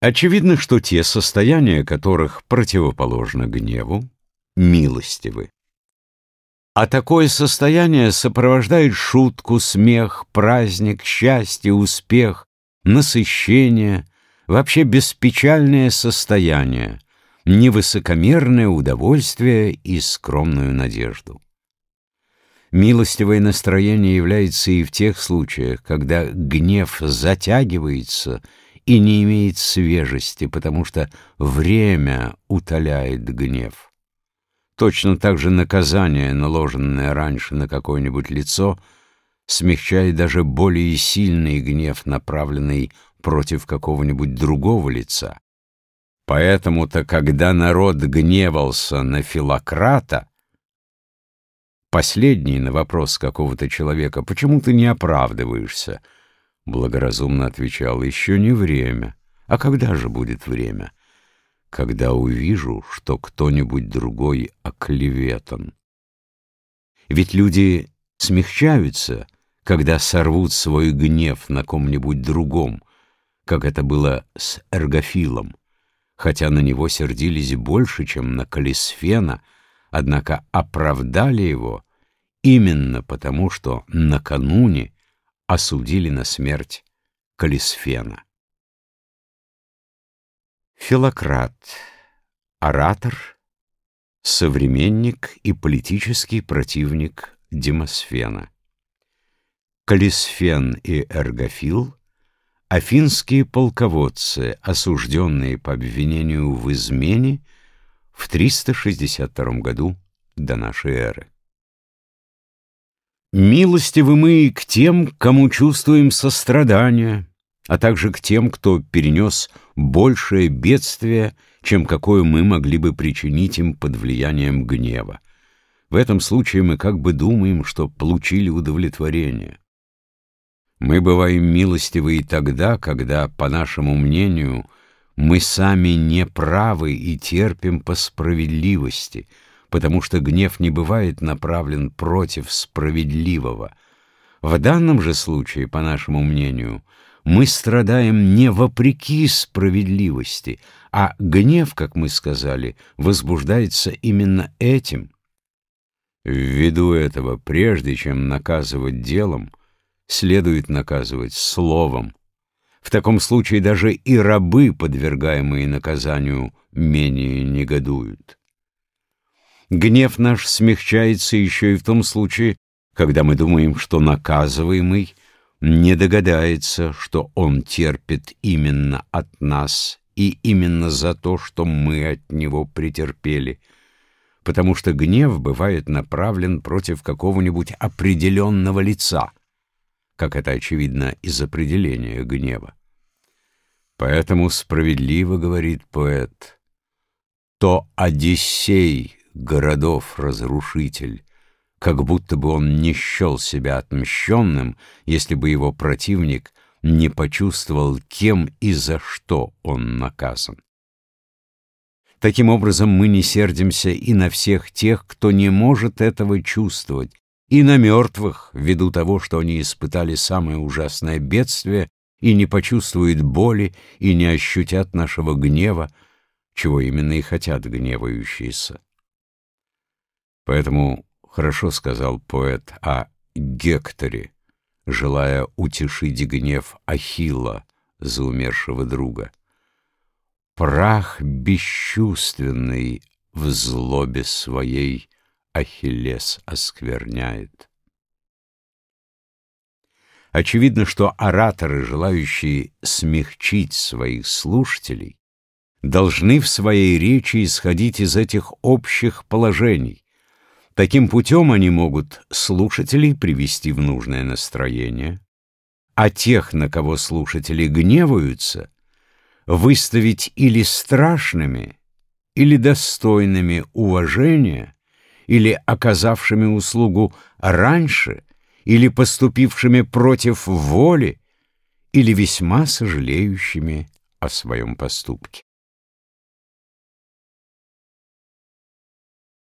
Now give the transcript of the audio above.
Очевидно, что те состояния, которых противоположно гневу, милостивы. А такое состояние сопровождает шутку, смех, праздник, счастье, успех, насыщение, вообще беспечальное состояние, невысокомерное удовольствие и скромную надежду. Милостивое настроение является и в тех случаях, когда гнев затягивается и не имеет свежести, потому что время утоляет гнев. Точно так же наказание, наложенное раньше на какое-нибудь лицо, смягчает даже более сильный гнев, направленный против какого-нибудь другого лица. Поэтому-то, когда народ гневался на Филократа, последний на вопрос какого-то человека «Почему ты не оправдываешься?» Благоразумно отвечал, еще не время. А когда же будет время? Когда увижу, что кто-нибудь другой оклеветан. Ведь люди смягчаются, когда сорвут свой гнев на ком-нибудь другом, как это было с Эргофилом, хотя на него сердились больше, чем на Калисфена, однако оправдали его именно потому, что накануне осудили на смерть Калисфена. Филократ, оратор, современник и политический противник Демосфена. Калисфен и Эргофил — афинские полководцы, осужденные по обвинению в измене в 362 году до нашей эры. Милостивы мы к тем, кому чувствуем сострадание, а также к тем, кто перенес большее бедствие, чем какое мы могли бы причинить им под влиянием гнева. В этом случае мы как бы думаем, что получили удовлетворение. Мы бываем милостивы и тогда, когда, по нашему мнению, мы сами не правы и терпим по справедливости — потому что гнев не бывает направлен против справедливого. В данном же случае, по нашему мнению, мы страдаем не вопреки справедливости, а гнев, как мы сказали, возбуждается именно этим. Ввиду этого, прежде чем наказывать делом, следует наказывать словом. В таком случае даже и рабы, подвергаемые наказанию, менее негодуют. Гнев наш смягчается еще и в том случае, когда мы думаем, что наказываемый не догадается, что он терпит именно от нас и именно за то, что мы от него претерпели, потому что гнев бывает направлен против какого-нибудь определенного лица, как это очевидно из определения гнева. Поэтому справедливо говорит поэт, то Одиссей городов-разрушитель, как будто бы он не счел себя отмщенным, если бы его противник не почувствовал, кем и за что он наказан. Таким образом, мы не сердимся и на всех тех, кто не может этого чувствовать, и на мертвых, ввиду того, что они испытали самое ужасное бедствие и не почувствуют боли и не ощутят нашего гнева, чего именно и хотят гневающиеся. Поэтому хорошо сказал поэт о Гекторе, желая утешить гнев Ахилла за умершего друга. Прах бесчувственный в злобе своей Ахиллес оскверняет. Очевидно, что ораторы, желающие смягчить своих слушателей, должны в своей речи исходить из этих общих положений, Таким путем они могут слушателей привести в нужное настроение, а тех, на кого слушатели гневаются, выставить или страшными, или достойными уважения, или оказавшими услугу раньше, или поступившими против воли, или весьма сожалеющими о своем поступке.